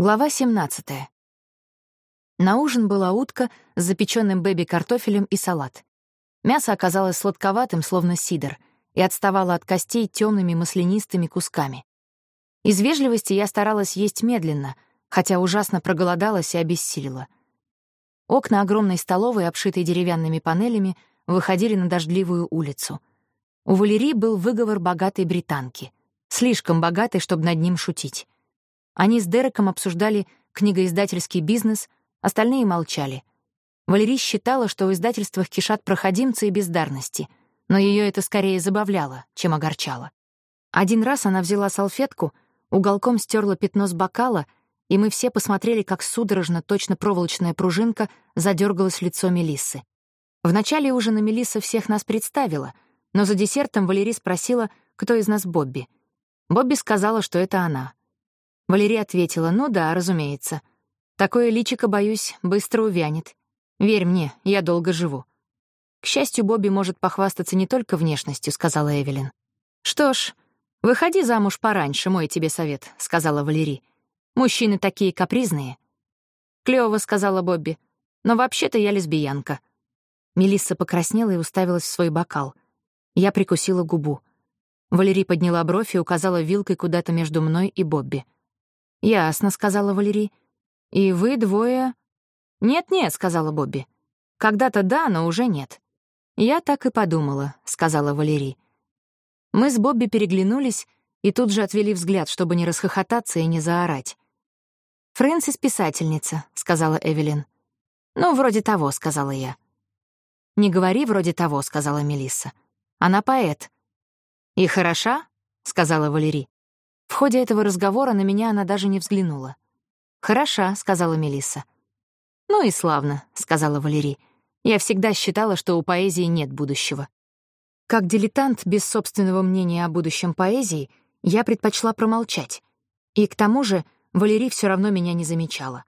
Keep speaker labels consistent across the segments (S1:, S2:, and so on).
S1: Глава 17. На ужин была утка с запеченным бэби-картофелем и салат. Мясо оказалось сладковатым, словно сидр, и отставало от костей темными маслянистыми кусками. Из вежливости я старалась есть медленно, хотя ужасно проголодалась и обессилила. Окна огромной столовой, обшитой деревянными панелями, выходили на дождливую улицу. У Валерии был выговор богатой британки. Слишком богатой, чтобы над ним шутить. Они с Дереком обсуждали книгоиздательский бизнес, остальные молчали. Валерий считала, что в издательствах кишат проходимцы и бездарности, но ее это скорее забавляло, чем огорчало. Один раз она взяла салфетку, уголком стерла пятно с бокала, и мы все посмотрели, как судорожно, точно проволочная пружинка задергалось лицо Мелиссы. В начале ужина Мелисса всех нас представила, но за десертом Валерий спросила, кто из нас Бобби. Бобби сказала, что это она. Валерия ответила, ну да, разумеется. Такое личико, боюсь, быстро увянет. Верь мне, я долго живу. К счастью, Бобби может похвастаться не только внешностью, сказала Эвелин. Что ж, выходи замуж пораньше, мой тебе совет, сказала Валерий. Мужчины такие капризные. Клёво, сказала Бобби. Но вообще-то я лесбиянка. Мелисса покраснела и уставилась в свой бокал. Я прикусила губу. Валерий подняла бровь и указала вилкой куда-то между мной и Бобби. «Ясно», — сказала Валерий. «И вы двое...» «Нет-нет», — сказала Бобби. «Когда-то да, но уже нет». «Я так и подумала», — сказала Валерий. Мы с Бобби переглянулись и тут же отвели взгляд, чтобы не расхохотаться и не заорать. «Фрэнсис — писательница», — сказала Эвелин. «Ну, вроде того», — сказала я. «Не говори вроде того», — сказала Мелисса. «Она поэт». «И хороша?» — сказала Валерий. В ходе этого разговора на меня она даже не взглянула. «Хороша», — сказала Мелисса. «Ну и славно», — сказала Валерий. «Я всегда считала, что у поэзии нет будущего». Как дилетант без собственного мнения о будущем поэзии, я предпочла промолчать. И к тому же Валерий все равно меня не замечала.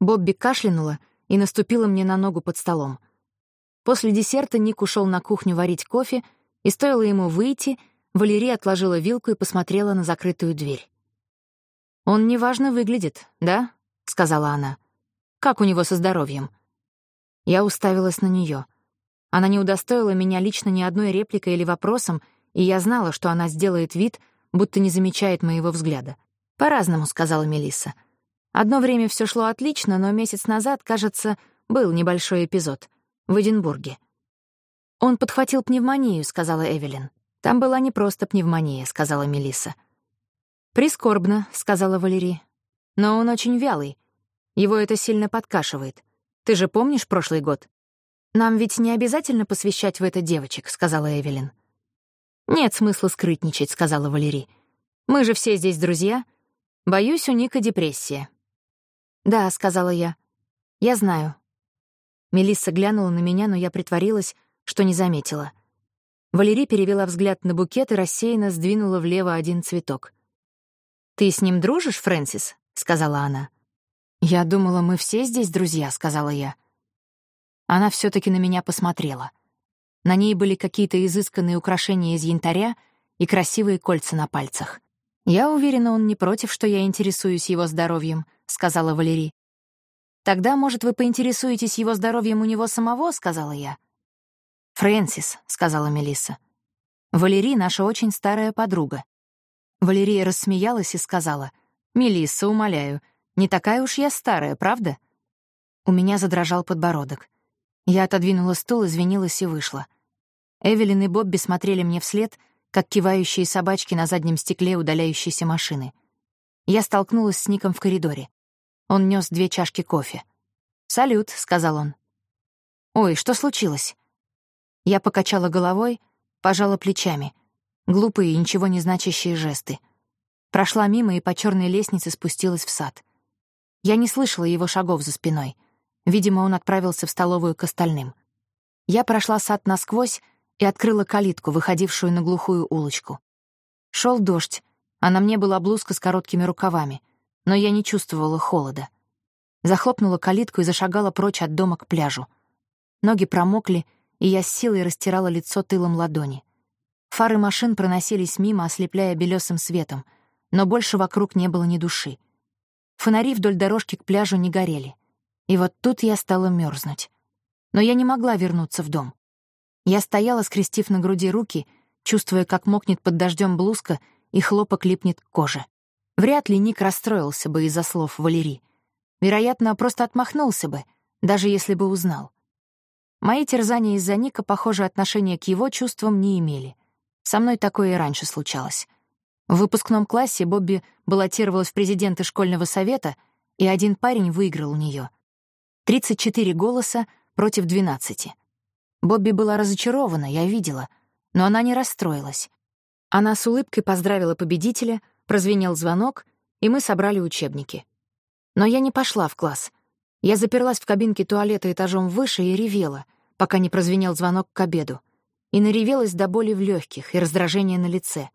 S1: Бобби кашлянула и наступила мне на ногу под столом. После десерта Ник ушел на кухню варить кофе, и стоило ему выйти — Валерия отложила вилку и посмотрела на закрытую дверь. «Он неважно выглядит, да?» — сказала она. «Как у него со здоровьем?» Я уставилась на нее. Она не удостоила меня лично ни одной репликой или вопросом, и я знала, что она сделает вид, будто не замечает моего взгляда. «По-разному», — сказала Мелисса. «Одно время все шло отлично, но месяц назад, кажется, был небольшой эпизод. В Эдинбурге». «Он подхватил пневмонию», — сказала Эвелин. «Там была не просто пневмония», — сказала Мелисса. «Прискорбно», — сказала Валерий. «Но он очень вялый. Его это сильно подкашивает. Ты же помнишь прошлый год?» «Нам ведь не обязательно посвящать в это девочек», — сказала Эвелин. «Нет смысла скрытничать», — сказала Валерий. «Мы же все здесь друзья. Боюсь, у Ника депрессия». «Да», — сказала я. «Я знаю». Мелисса глянула на меня, но я притворилась, что не заметила — Валерий перевела взгляд на букет и рассеянно сдвинула влево один цветок. «Ты с ним дружишь, Фрэнсис?» — сказала она. «Я думала, мы все здесь друзья», — сказала я. Она все таки на меня посмотрела. На ней были какие-то изысканные украшения из янтаря и красивые кольца на пальцах. «Я уверена, он не против, что я интересуюсь его здоровьем», — сказала Валерий. «Тогда, может, вы поинтересуетесь его здоровьем у него самого?» — сказала я. «Фрэнсис», — сказала Мелисса. «Валерий — наша очень старая подруга». Валерия рассмеялась и сказала, «Мелисса, умоляю, не такая уж я старая, правда?» У меня задрожал подбородок. Я отодвинула стул, извинилась и вышла. Эвелин и Бобби смотрели мне вслед, как кивающие собачки на заднем стекле удаляющейся машины. Я столкнулась с Ником в коридоре. Он нес две чашки кофе. «Салют», — сказал он. «Ой, что случилось?» Я покачала головой, пожала плечами. Глупые и ничего не значащие жесты. Прошла мимо и по черной лестнице спустилась в сад. Я не слышала его шагов за спиной. Видимо, он отправился в столовую к остальным. Я прошла сад насквозь и открыла калитку, выходившую на глухую улочку. Шел дождь, а на мне была блузка с короткими рукавами, но я не чувствовала холода. Захлопнула калитку и зашагала прочь от дома к пляжу. Ноги промокли, и я с силой растирала лицо тылом ладони. Фары машин проносились мимо, ослепляя белесым светом, но больше вокруг не было ни души. Фонари вдоль дорожки к пляжу не горели. И вот тут я стала мерзнуть. Но я не могла вернуться в дом. Я стояла, скрестив на груди руки, чувствуя, как мокнет под дождем блузка и хлопок липнет к коже. Вряд ли Ник расстроился бы из-за слов Валерии. Вероятно, просто отмахнулся бы, даже если бы узнал. Мои терзания из-за Ника, похоже, отношения к его чувствам не имели. Со мной такое и раньше случалось. В выпускном классе Бобби баллотировалась в президенты школьного совета, и один парень выиграл у нее. 34 голоса против 12. Бобби была разочарована, я видела, но она не расстроилась. Она с улыбкой поздравила победителя, прозвенел звонок, и мы собрали учебники. Но я не пошла в класс. Я заперлась в кабинке туалета этажом выше и ревела, пока не прозвенел звонок к обеду. И наревелась до боли в легких и раздражения на лице.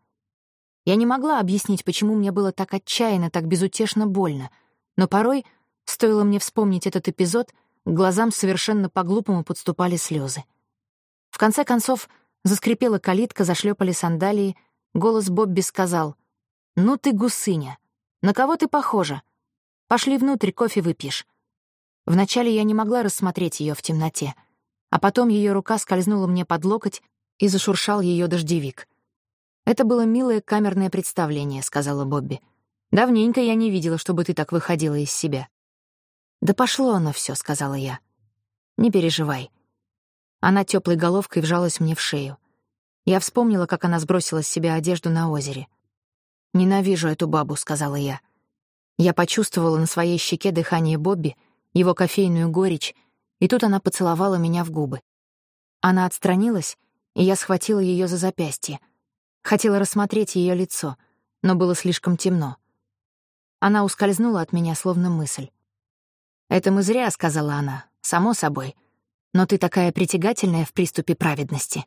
S1: Я не могла объяснить, почему мне было так отчаянно, так безутешно больно, но порой, стоило мне вспомнить этот эпизод, к глазам совершенно по-глупому подступали слезы. В конце концов, заскрипела калитка, зашлепали сандалии, голос Бобби сказал, «Ну ты гусыня! На кого ты похожа? Пошли внутрь, кофе выпьешь». Вначале я не могла рассмотреть ее в темноте, а потом ее рука скользнула мне под локоть и зашуршал ее дождевик. «Это было милое камерное представление», — сказала Бобби. «Давненько я не видела, чтобы ты так выходила из себя». «Да пошло оно все, сказала я. «Не переживай». Она теплой головкой вжалась мне в шею. Я вспомнила, как она сбросила с себя одежду на озере. «Ненавижу эту бабу», — сказала я. Я почувствовала на своей щеке дыхание Бобби — его кофейную горечь, и тут она поцеловала меня в губы. Она отстранилась, и я схватила ее за запястье. Хотела рассмотреть ее лицо, но было слишком темно. Она ускользнула от меня, словно мысль. «Это мы зря», — сказала она, — «само собой. Но ты такая притягательная в приступе праведности».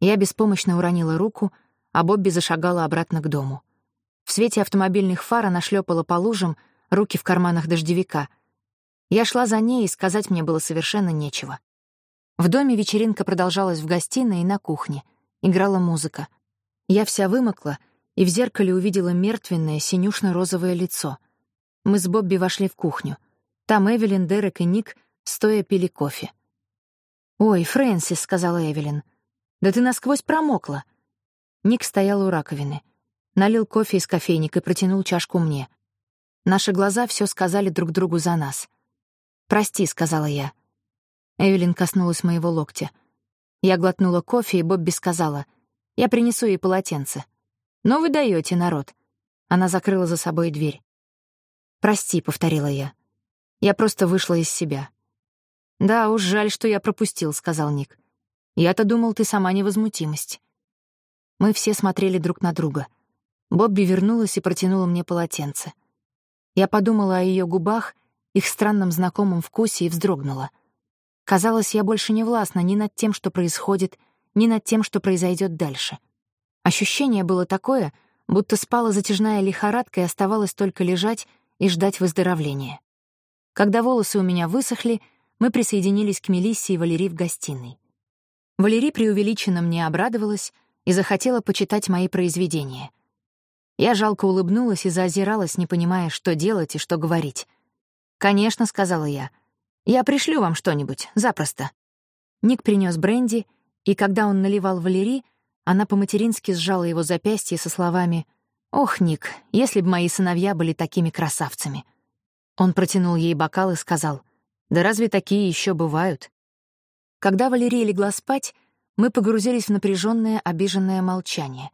S1: Я беспомощно уронила руку, а Бобби зашагала обратно к дому. В свете автомобильных фар она шлепала по лужам, руки в карманах дождевика — я шла за ней, и сказать мне было совершенно нечего. В доме вечеринка продолжалась в гостиной и на кухне. Играла музыка. Я вся вымокла и в зеркале увидела мертвенное синюшно-розовое лицо. Мы с Бобби вошли в кухню. Там Эвелин, Дерек и Ник стоя пили кофе. «Ой, Фрэнсис», — сказала Эвелин, — «да ты насквозь промокла». Ник стоял у раковины. Налил кофе из кофейника и протянул чашку мне. Наши глаза все сказали друг другу за нас — «Прости», — сказала я. Эвелин коснулась моего локтя. Я глотнула кофе, и Бобби сказала, «Я принесу ей полотенце». «Но вы даете, народ». Она закрыла за собой дверь. «Прости», — повторила я. Я просто вышла из себя. «Да уж, жаль, что я пропустил», — сказал Ник. «Я-то думал, ты сама невозмутимость». Мы все смотрели друг на друга. Бобби вернулась и протянула мне полотенце. Я подумала о ее губах их странном знакомом вкусе и вздрогнула. Казалось, я больше не властна ни над тем, что происходит, ни над тем, что произойдет дальше. Ощущение было такое, будто спала затяжная лихорадка и оставалось только лежать и ждать выздоровления. Когда волосы у меня высохли, мы присоединились к Мелиссе и Валерии в гостиной. Валерий преувеличенно мне обрадовалась и захотела почитать мои произведения. Я жалко улыбнулась и заозиралась, не понимая, что делать и что говорить — «Конечно», — сказала я. «Я пришлю вам что-нибудь, запросто». Ник принес бренди, и когда он наливал Валерий, она по-матерински сжала его запястье со словами «Ох, Ник, если бы мои сыновья были такими красавцами». Он протянул ей бокал и сказал «Да разве такие еще бывают?» Когда Валерия легла спать, мы погрузились в напряженное, обиженное молчание.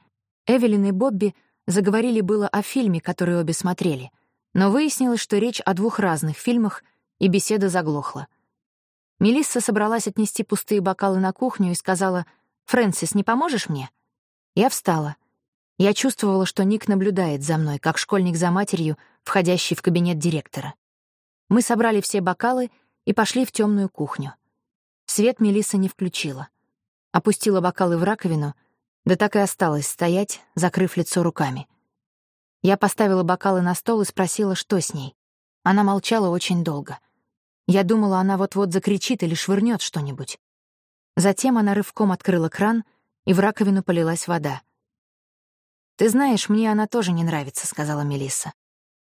S1: Эвелин и Бобби заговорили было о фильме, который обе смотрели — но выяснилось, что речь о двух разных фильмах, и беседа заглохла. Мелисса собралась отнести пустые бокалы на кухню и сказала, «Фрэнсис, не поможешь мне?» Я встала. Я чувствовала, что Ник наблюдает за мной, как школьник за матерью, входящий в кабинет директора. Мы собрали все бокалы и пошли в темную кухню. Свет Мелисса не включила. Опустила бокалы в раковину, да так и осталась стоять, закрыв лицо руками. Я поставила бокалы на стол и спросила, что с ней. Она молчала очень долго. Я думала, она вот-вот закричит или швырнет что-нибудь. Затем она рывком открыла кран, и в раковину полилась вода. «Ты знаешь, мне она тоже не нравится», — сказала Мелисса.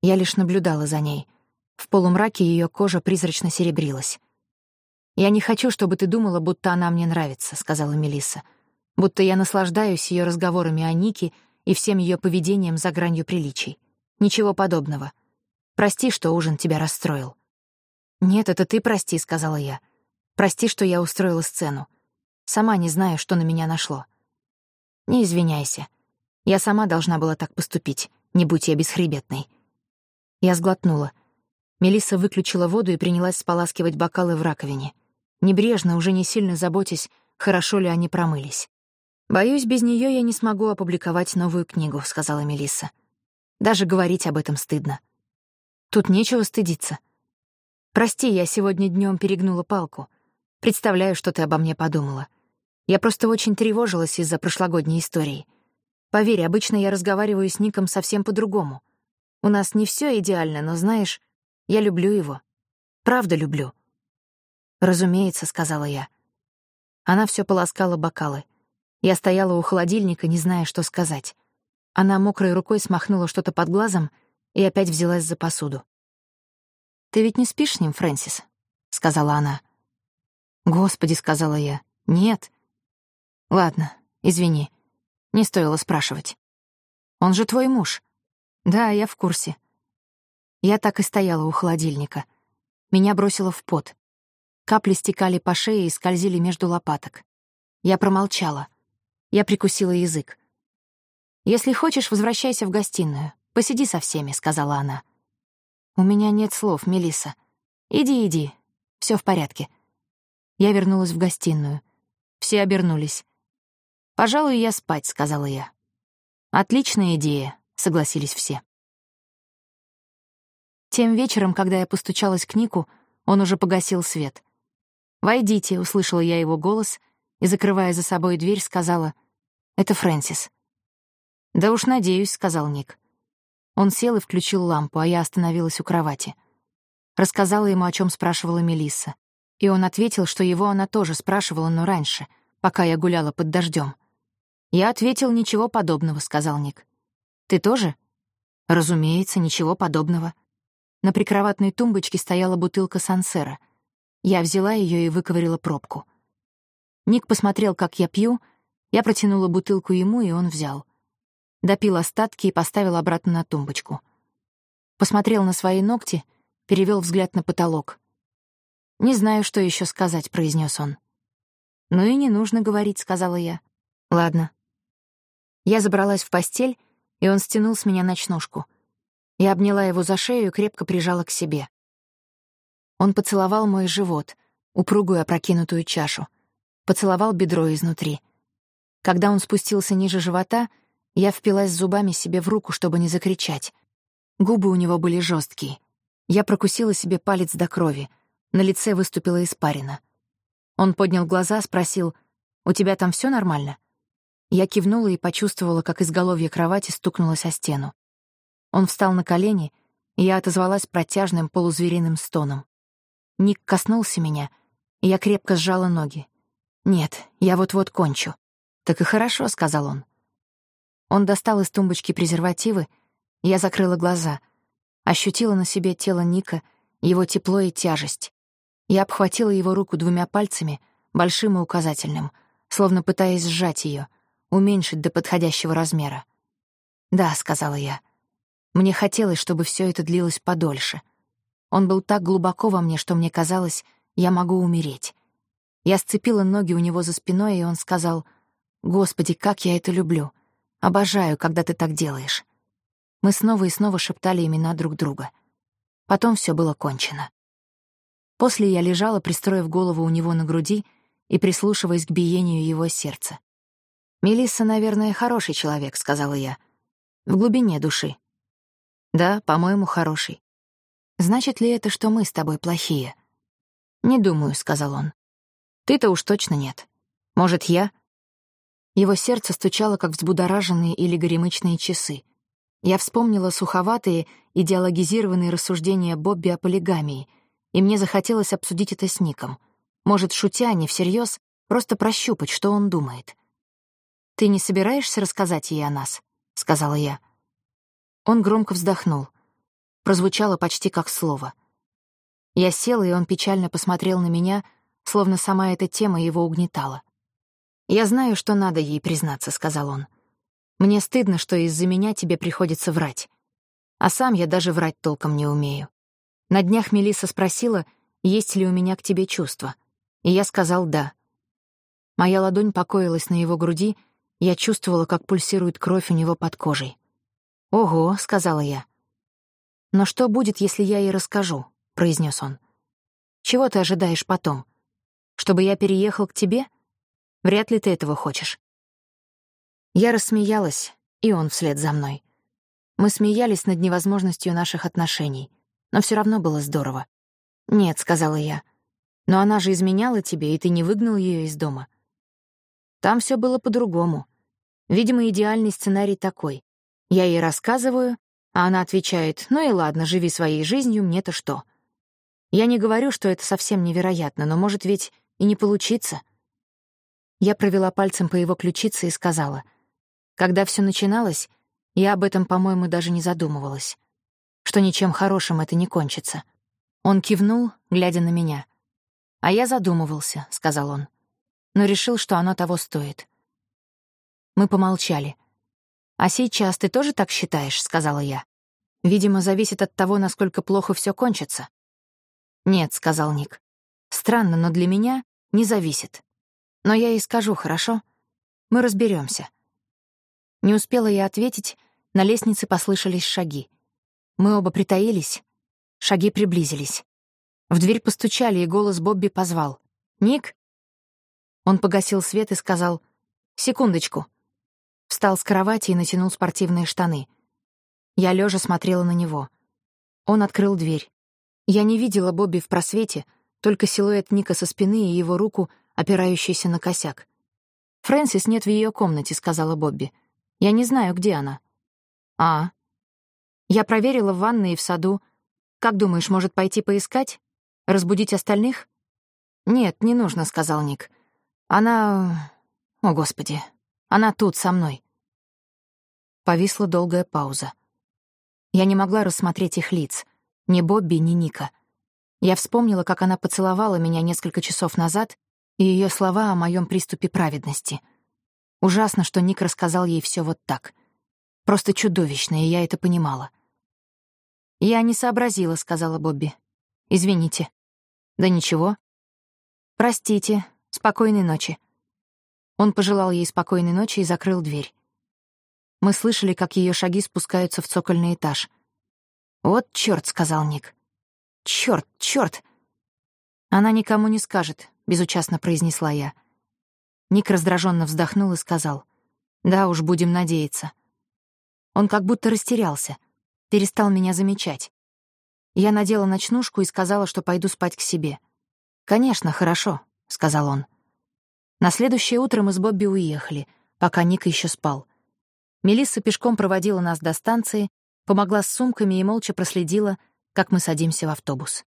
S1: Я лишь наблюдала за ней. В полумраке ее кожа призрачно серебрилась. «Я не хочу, чтобы ты думала, будто она мне нравится», — сказала Мелисса. «Будто я наслаждаюсь ее разговорами о Нике и всем ее поведением за гранью приличий. Ничего подобного. Прости, что ужин тебя расстроил». «Нет, это ты прости», — сказала я. «Прости, что я устроила сцену. Сама не знаю, что на меня нашло». «Не извиняйся. Я сама должна была так поступить, не будь я бесхребетной». Я сглотнула. Мелисса выключила воду и принялась споласкивать бокалы в раковине небрежно, уже не сильно заботясь, хорошо ли они промылись. «Боюсь, без нее я не смогу опубликовать новую книгу», — сказала Мелисса. «Даже говорить об этом стыдно. Тут нечего стыдиться. Прости, я сегодня днем перегнула палку. Представляю, что ты обо мне подумала. Я просто очень тревожилась из-за прошлогодней истории. Поверь, обычно я разговариваю с Ником совсем по-другому. У нас не все идеально, но, знаешь, я люблю его. Правда люблю. «Разумеется», — сказала я. Она все полоскала бокалы. Я стояла у холодильника, не зная, что сказать. Она мокрой рукой смахнула что-то под глазом и опять взялась за посуду. «Ты ведь не спишь с ним, Фрэнсис?» — сказала она. «Господи», — сказала я, — «нет». «Ладно, извини, не стоило спрашивать. Он же твой муж». «Да, я в курсе». Я так и стояла у холодильника. Меня бросило в пот. Капли стекали по шее и скользили между лопаток. Я промолчала. Я прикусила язык. «Если хочешь, возвращайся в гостиную. Посиди со всеми», — сказала она. «У меня нет слов, Мелиса. Иди, иди. Все в порядке». Я вернулась в гостиную. Все обернулись. «Пожалуй, я спать», — сказала я. «Отличная идея», — согласились все. Тем вечером, когда я постучалась к Нику, он уже погасил свет. «Войдите», — услышала я его голос и, закрывая за собой дверь, сказала, «Это Фрэнсис». «Да уж надеюсь», — сказал Ник. Он сел и включил лампу, а я остановилась у кровати. Рассказала ему, о чем спрашивала Мелисса. И он ответил, что его она тоже спрашивала, но раньше, пока я гуляла под дождем. «Я ответил, ничего подобного», — сказал Ник. «Ты тоже?» «Разумеется, ничего подобного». На прикроватной тумбочке стояла бутылка сансера. Я взяла ее и выковырила пробку. Ник посмотрел, как я пью, я протянула бутылку ему, и он взял. Допил остатки и поставил обратно на тумбочку. Посмотрел на свои ногти, перевел взгляд на потолок. «Не знаю, что еще сказать», — произнес он. «Ну и не нужно говорить», — сказала я. «Ладно». Я забралась в постель, и он стянул с меня ночнушку. Я обняла его за шею и крепко прижала к себе. Он поцеловал мой живот, упругую опрокинутую чашу, поцеловал бедро изнутри. Когда он спустился ниже живота, я впилась зубами себе в руку, чтобы не закричать. Губы у него были жесткие. Я прокусила себе палец до крови. На лице выступила испарина. Он поднял глаза, спросил, «У тебя там все нормально?» Я кивнула и почувствовала, как изголовье кровати стукнулось о стену. Он встал на колени, и я отозвалась протяжным полузвериным стоном. Ник коснулся меня, и я крепко сжала ноги. «Нет, я вот-вот кончу». «Так и хорошо», — сказал он. Он достал из тумбочки презервативы, я закрыла глаза, ощутила на себе тело Ника, его тепло и тяжесть. Я обхватила его руку двумя пальцами, большим и указательным, словно пытаясь сжать ее, уменьшить до подходящего размера. «Да», — сказала я. Мне хотелось, чтобы все это длилось подольше — он был так глубоко во мне, что мне казалось, я могу умереть. Я сцепила ноги у него за спиной, и он сказал, «Господи, как я это люблю! Обожаю, когда ты так делаешь». Мы снова и снова шептали имена друг друга. Потом все было кончено. После я лежала, пристроив голову у него на груди и прислушиваясь к биению его сердца. «Мелисса, наверное, хороший человек», — сказала я. «В глубине души». «Да, по-моему, хороший. Значит ли это, что мы с тобой плохие? Не думаю, сказал он. Ты-то уж точно нет. Может, я? Его сердце стучало, как взбудораженные или горемычные часы. Я вспомнила суховатые, идеологизированные рассуждения Бобби о полигамии, и мне захотелось обсудить это с Ником. Может, шутя, не всерьез, просто прощупать, что он думает. «Ты не собираешься рассказать ей о нас?» — сказала я. Он громко вздохнул. прозвучало почти как слово. Я села, и он печально посмотрел на меня, словно сама эта тема его угнетала. «Я знаю, что надо ей признаться», — сказал он. «Мне стыдно, что из-за меня тебе приходится врать. А сам я даже врать толком не умею. На днях Мелисса спросила, есть ли у меня к тебе чувства. И я сказал «да». Моя ладонь покоилась на его груди, я чувствовала, как пульсирует кровь у него под кожей. «Ого», — сказала я. «Но что будет, если я ей расскажу?» — произнес он. «Чего ты ожидаешь потом? Чтобы я переехал к тебе? Вряд ли ты этого хочешь». Я рассмеялась, и он вслед за мной. Мы смеялись над невозможностью наших отношений, но все равно было здорово. «Нет», — сказала я, — «но она же изменяла тебе, и ты не выгнал ее из дома». Там все было по-другому. Видимо, идеальный сценарий такой. Я ей рассказываю, а она отвечает, «Ну и ладно, живи своей жизнью, мне-то что?» Я не говорю, что это совсем невероятно, но может ведь и не получиться. Я провела пальцем по его ключице и сказала, «Когда все начиналось, я об этом, по-моему, даже не задумывалась, что ничем хорошим это не кончится». Он кивнул, глядя на меня. «А я задумывался», — сказал он, «но решил, что оно того стоит». Мы помолчали. «А сейчас ты тоже так считаешь?» — сказала я. «Видимо, зависит от того, насколько плохо все кончится». «Нет», — сказал Ник. «Странно, но для меня не зависит. Но я ей скажу, хорошо? Мы разберемся. Не успела я ответить, на лестнице послышались шаги. Мы оба притаились, шаги приблизились. В дверь постучали, и голос Бобби позвал. «Ник?» Он погасил свет и сказал «Секундочку». Встал с кровати и натянул спортивные штаны. Я лежа смотрела на него. Он открыл дверь. Я не видела Бобби в просвете, только силуэт Ника со спины и его руку, опирающуюся на косяк. «Фрэнсис нет в ее комнате», — сказала Бобби. «Я не знаю, где она». «А?» Я проверила в ванной и в саду. Как думаешь, может пойти поискать? Разбудить остальных? «Нет, не нужно», — сказал Ник. «Она... О, Господи, она тут, со мной». Повисла долгая пауза. Я не могла рассмотреть их лиц, ни Бобби, ни Ника. Я вспомнила, как она поцеловала меня несколько часов назад, и ее слова о моем приступе праведности. Ужасно, что Ник рассказал ей все вот так. Просто чудовищно, и я это понимала. «Я не сообразила», — сказала Бобби. «Извините». «Да ничего». «Простите. Спокойной ночи». Он пожелал ей спокойной ночи и закрыл дверь. Мы слышали, как ее шаги спускаются в цокольный этаж. «Вот чёрт», — сказал Ник. «Чёрт, чёрт!» «Она никому не скажет», — безучастно произнесла я. Ник раздраженно вздохнул и сказал. «Да уж, будем надеяться». Он как будто растерялся, перестал меня замечать. Я надела ночнушку и сказала, что пойду спать к себе. «Конечно, хорошо», — сказал он. На следующее утро мы с Бобби уехали, пока Ник еще спал. Мелисса пешком проводила нас до станции, помогла с сумками и молча проследила, как мы садимся в автобус.